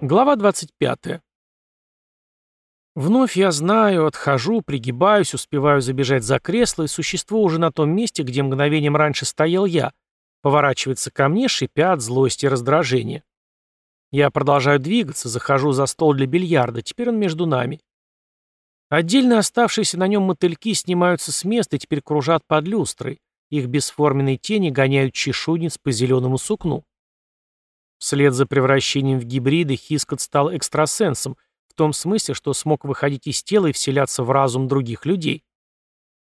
Глава 25. Вновь я знаю, отхожу, пригибаюсь, успеваю забежать за кресло, и существо уже на том месте, где мгновением раньше стоял я, поворачивается ко мне, шипя от злости и раздражения. Я продолжаю двигаться, захожу за стол для бильярда, теперь он между нами. Отдельно оставшиеся на нем мотыльки снимаются с места и теперь кружат под люстрой. Их бесформенные тени гоняют чешуйниц по зеленому сукну. Вслед за превращением в гибриды Хискот стал экстрасенсом, в том смысле, что смог выходить из тела и вселяться в разум других людей.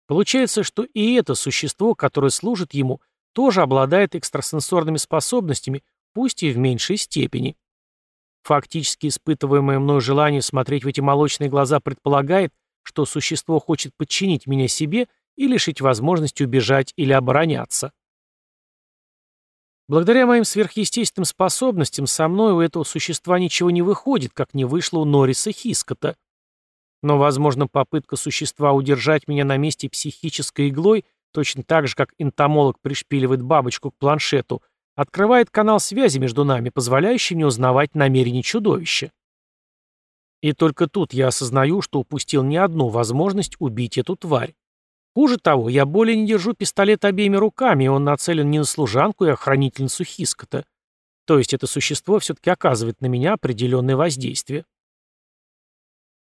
Получается, что и это существо, которое служит ему, тоже обладает экстрасенсорными способностями, пусть и в меньшей степени. Фактически испытываемое мной желание смотреть в эти молочные глаза предполагает, что существо хочет подчинить меня себе и лишить возможности убежать или обороняться. Благодаря моим сверхъестественным способностям со мной у этого существа ничего не выходит, как не вышло у Норриса Хискота. Но, возможно, попытка существа удержать меня на месте психической иглой, точно так же, как энтомолог пришпиливает бабочку к планшету, открывает канал связи между нами, позволяющий мне узнавать намерения чудовища. И только тут я осознаю, что упустил не одну возможность убить эту тварь. Хуже того, я более не держу пистолет обеими руками, и он нацелен не на служанку и охранительницу Хискота. То есть это существо все-таки оказывает на меня определенное воздействие.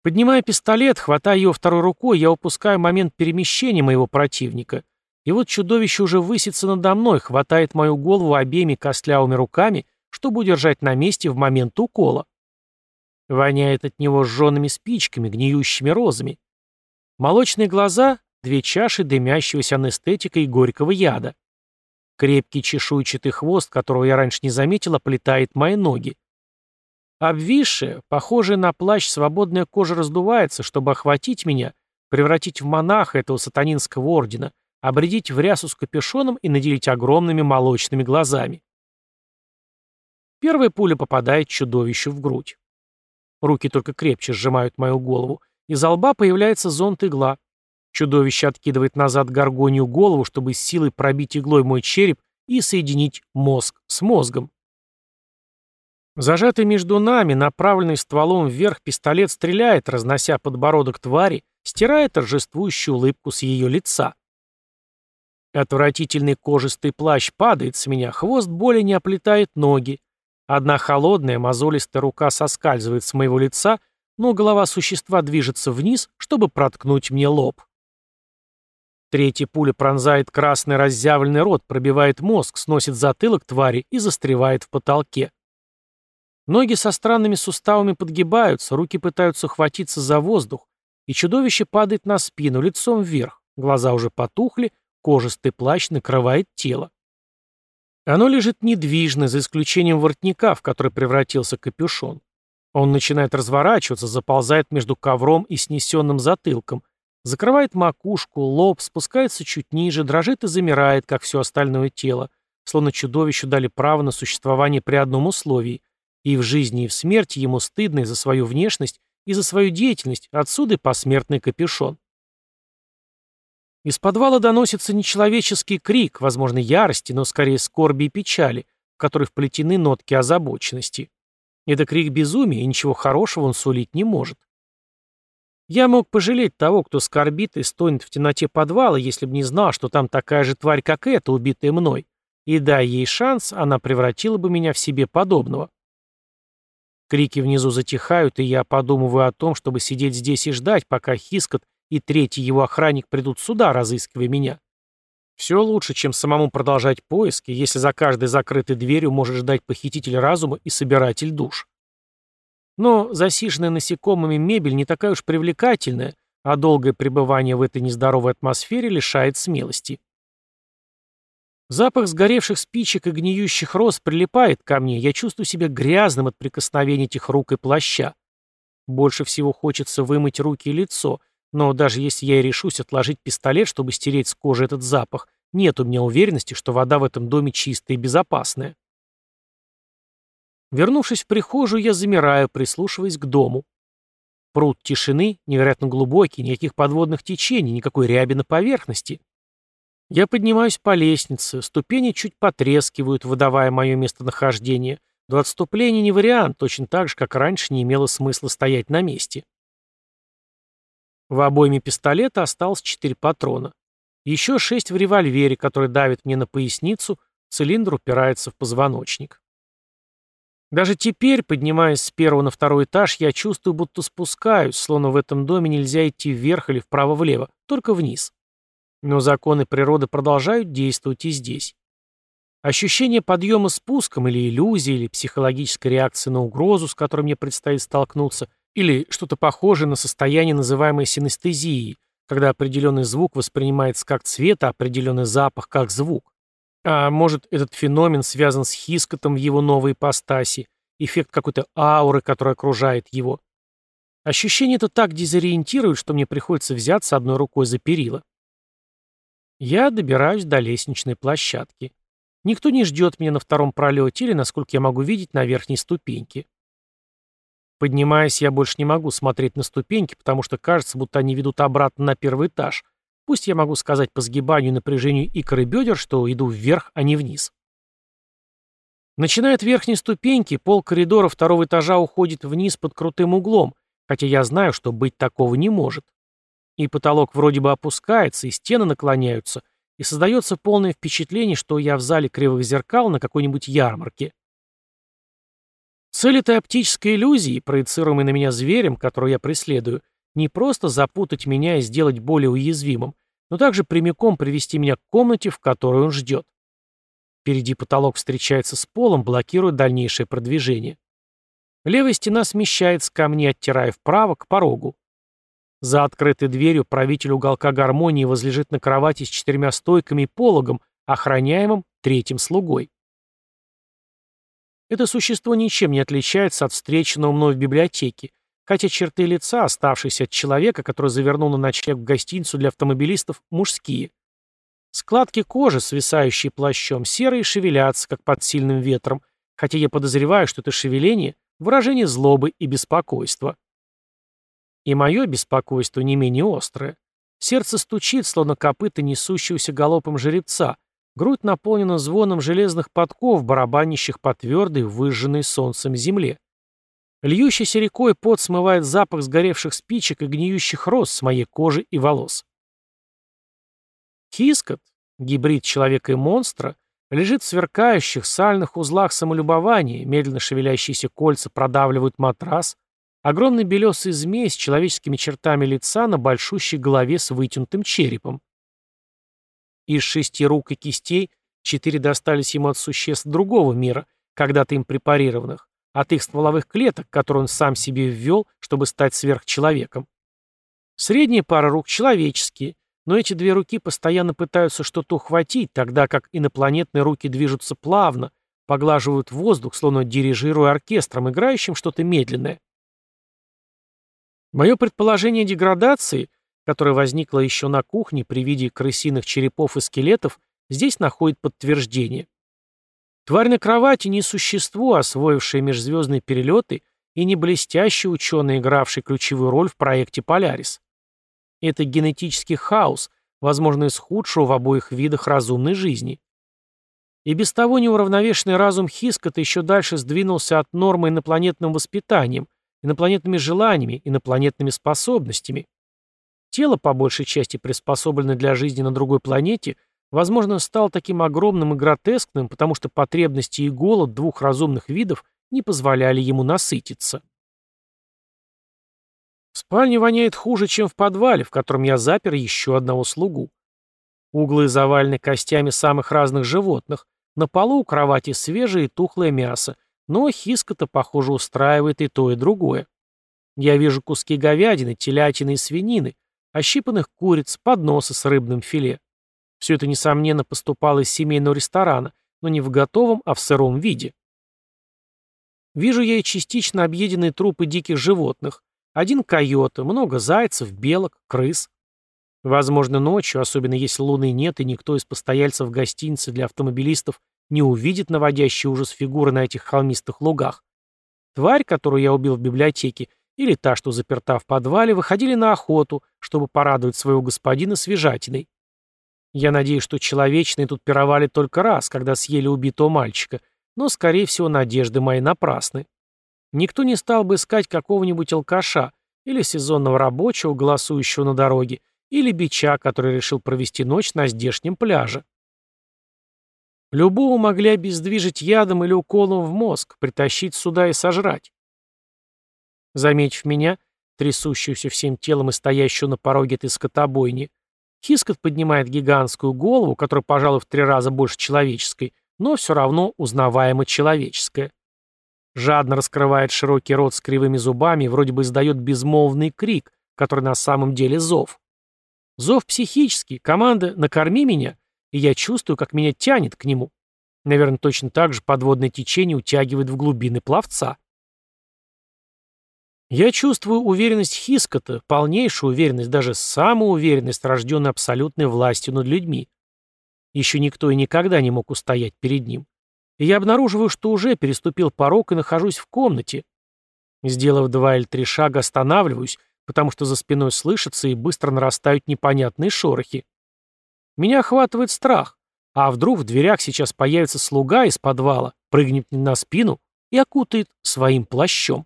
Поднимая пистолет, хватая его второй рукой, я упускаю момент перемещения моего противника. И вот чудовище уже высится надо мной, хватает мою голову обеими костлявыми руками, чтобы удержать на месте в момент укола. Воняет от него сжженными спичками, гниющими розами. Молочные глаза Две чаши дымящегося анестетика и горького яда. Крепкий чешуйчатый хвост, которого я раньше не заметил, оплетает мои ноги. Обвисшая, похожая на плащ, свободная кожа раздувается, чтобы охватить меня, превратить в монаха этого сатанинского ордена, обредить в рясу с капюшоном и наделить огромными молочными глазами. Первая пуля попадает чудовищу в грудь. Руки только крепче сжимают мою голову. Из лба появляется зонт-игла. Чудовище откидывает назад горгонию голову, чтобы с силой пробить иглой мой череп и соединить мозг с мозгом. Зажатый между нами, направленный стволом вверх, пистолет стреляет, разнося подбородок твари, стирая торжествующую улыбку с ее лица. Отвратительный кожистый плащ падает с меня, хвост боли не оплетает ноги. Одна холодная, мозолистая рука соскальзывает с моего лица, но голова существа движется вниз, чтобы проткнуть мне лоб. Третья пуля пронзает красный разъявленный рот, пробивает мозг, сносит затылок твари и застревает в потолке. Ноги со странными суставами подгибаются, руки пытаются хватиться за воздух, и чудовище падает на спину, лицом вверх, глаза уже потухли, кожистый плащ накрывает тело. Оно лежит недвижно, за исключением воротника, в который превратился капюшон. Он начинает разворачиваться, заползает между ковром и снесенным затылком, Закрывает макушку, лоб, спускается чуть ниже, дрожит и замирает, как все остальное тело, словно чудовищу дали право на существование при одном условии. И в жизни, и в смерти ему стыдно и за свою внешность, и за свою деятельность, отсюда и посмертный капюшон. Из подвала доносится нечеловеческий крик, возможно, ярости, но скорее скорби и печали, в который вплетены нотки озабоченности. Это крик безумия, и ничего хорошего он сулить не может. Я мог пожалеть того, кто скорбит и стонет в темноте подвала, если бы не знал, что там такая же тварь, как эта, убитая мной. И дай ей шанс, она превратила бы меня в себе подобного. Крики внизу затихают, и я подумываю о том, чтобы сидеть здесь и ждать, пока Хискот и третий его охранник придут сюда, разыскивая меня. Все лучше, чем самому продолжать поиски, если за каждой закрытой дверью может ждать похититель разума и собиратель душ. Но засиженная насекомыми мебель не такая уж привлекательная, а долгое пребывание в этой нездоровой атмосфере лишает смелости. Запах сгоревших спичек и гниющих роз прилипает ко мне, я чувствую себя грязным от прикосновения этих рук и плаща. Больше всего хочется вымыть руки и лицо, но даже если я и решусь отложить пистолет, чтобы стереть с кожи этот запах, нет у меня уверенности, что вода в этом доме чистая и безопасная. Вернувшись в прихожую, я замираю, прислушиваясь к дому. Пруд тишины, невероятно глубокий, никаких подводных течений, никакой ряби на поверхности. Я поднимаюсь по лестнице, ступени чуть потрескивают, выдавая мое местонахождение, до отступления не вариант, точно так же, как раньше не имело смысла стоять на месте. В обойме пистолета осталось четыре патрона. Еще шесть в револьвере, который давит мне на поясницу, цилиндр упирается в позвоночник. Даже теперь, поднимаясь с первого на второй этаж, я чувствую, будто спускаюсь, словно в этом доме нельзя идти вверх или вправо-влево, только вниз. Но законы природы продолжают действовать и здесь. Ощущение подъема спуском или иллюзии, или психологической реакции на угрозу, с которой мне предстоит столкнуться, или что-то похожее на состояние, называемое синестезией, когда определенный звук воспринимается как цвет, а определенный запах как звук. А может, этот феномен связан с Хискотом в его новой ипостаси, эффект какой-то ауры, которая окружает его. Ощущение это так дезориентирует, что мне приходится взяться одной рукой за перила. Я добираюсь до лестничной площадки. Никто не ждет меня на втором пролете или, насколько я могу видеть, на верхней ступеньке. Поднимаясь, я больше не могу смотреть на ступеньки, потому что кажется, будто они ведут обратно на первый этаж. Пусть я могу сказать по сгибанию и напряжению икр и бедер, что иду вверх, а не вниз. Начиная от верхней ступеньки, пол коридора второго этажа уходит вниз под крутым углом, хотя я знаю, что быть такого не может. И потолок вроде бы опускается, и стены наклоняются, и создается полное впечатление, что я в зале кривых зеркал на какой-нибудь ярмарке. Цель этой оптической иллюзии, проецируемой на меня зверем, которую я преследую, не просто запутать меня и сделать более уязвимым, но также прямиком привести меня к комнате, в которой он ждет. Впереди потолок встречается с полом, блокируя дальнейшее продвижение. Левая стена смещается ко мне, оттирая вправо, к порогу. За открытой дверью правитель уголка гармонии возлежит на кровати с четырьмя стойками и пологом, охраняемым третьим слугой. Это существо ничем не отличается от встреченного мной в библиотеке, хотя черты лица, оставшиеся от человека, который завернул на ночлег в гостиницу для автомобилистов, мужские. Складки кожи, свисающие плащом, серые шевелятся, как под сильным ветром, хотя я подозреваю, что это шевеление – выражение злобы и беспокойства. И мое беспокойство не менее острое. Сердце стучит, словно копыта несущегося галопом жеребца. Грудь наполнена звоном железных подков, барабанящих по твердой, выжженной солнцем земле. Льющийся рекой пот смывает запах сгоревших спичек и гниющих роз с моей кожи и волос. Хискот, гибрид человека и монстра, лежит в сверкающих сальных узлах самолюбования, медленно шевелящиеся кольца продавливают матрас, Огромный белесый змей с человеческими чертами лица на большущей голове с вытянутым черепом. Из шести рук и кистей четыре достались ему от существ другого мира, когда-то им препарированных, от их стволовых клеток, которые он сам себе ввел, чтобы стать сверхчеловеком. Средняя пара рук человеческие, но эти две руки постоянно пытаются что-то ухватить, тогда как инопланетные руки движутся плавно, поглаживают воздух, словно дирижируя оркестром, играющим что-то медленное. Мое предположение деградации, которое возникло еще на кухне при виде крысиных черепов и скелетов, здесь находит подтверждение. Тварь на кровати не существо, освоившее межзвездные перелеты, и не блестящий ученый, игравший ключевую роль в проекте «Полярис». Это генетический хаос, возможно, из худшего в обоих видах разумной жизни. И без того неуравновешенный разум Хискота еще дальше сдвинулся от нормы инопланетным воспитанием – инопланетными желаниями, инопланетными способностями. Тело, по большей части приспособленное для жизни на другой планете, возможно, стало таким огромным и гротескным, потому что потребности и голод двух разумных видов не позволяли ему насытиться. В спальне воняет хуже, чем в подвале, в котором я запер еще одного слугу. Углы завалены костями самых разных животных, на полу у кровати свежее и тухлое мясо, но Хиска-то, похоже, устраивает и то, и другое. Я вижу куски говядины, телятины и свинины, ощипанных куриц, подносы с рыбным филе. Все это, несомненно, поступало из семейного ресторана, но не в готовом, а в сыром виде. Вижу я и частично объеденные трупы диких животных. Один койота, много зайцев, белок, крыс. Возможно, ночью, особенно если луны нет и никто из постояльцев гостиницы для автомобилистов не увидит наводящий ужас фигуры на этих холмистых лугах. Тварь, которую я убил в библиотеке, или та, что заперта в подвале, выходили на охоту, чтобы порадовать своего господина свежатиной. Я надеюсь, что человечные тут пировали только раз, когда съели убитого мальчика, но, скорее всего, надежды мои напрасны. Никто не стал бы искать какого-нибудь алкаша или сезонного рабочего, голосующего на дороге, или бича, который решил провести ночь на здешнем пляже. Любого могли обездвижить ядом или уколом в мозг, притащить сюда и сожрать. Заметив меня, трясущуюся всем телом и стоящую на пороге этой скотобойни, Хискот поднимает гигантскую голову, которая, пожалуй, в три раза больше человеческой, но все равно узнаваемо человеческая. Жадно раскрывает широкий рот с кривыми зубами вроде бы издает безмолвный крик, который на самом деле зов. Зов психический, команда «накорми меня», и я чувствую, как меня тянет к нему. Наверное, точно так же подводное течение утягивает в глубины пловца. Я чувствую уверенность Хискота, полнейшую уверенность, даже самую уверенность, рожденную абсолютной властью над людьми. Еще никто и никогда не мог устоять перед ним. И я обнаруживаю, что уже переступил порог и нахожусь в комнате. Сделав два или три шага, останавливаюсь, потому что за спиной слышатся и быстро нарастают непонятные шорохи. Меня охватывает страх. А вдруг в дверях сейчас появится слуга из подвала, прыгнет на спину и окутает своим плащом.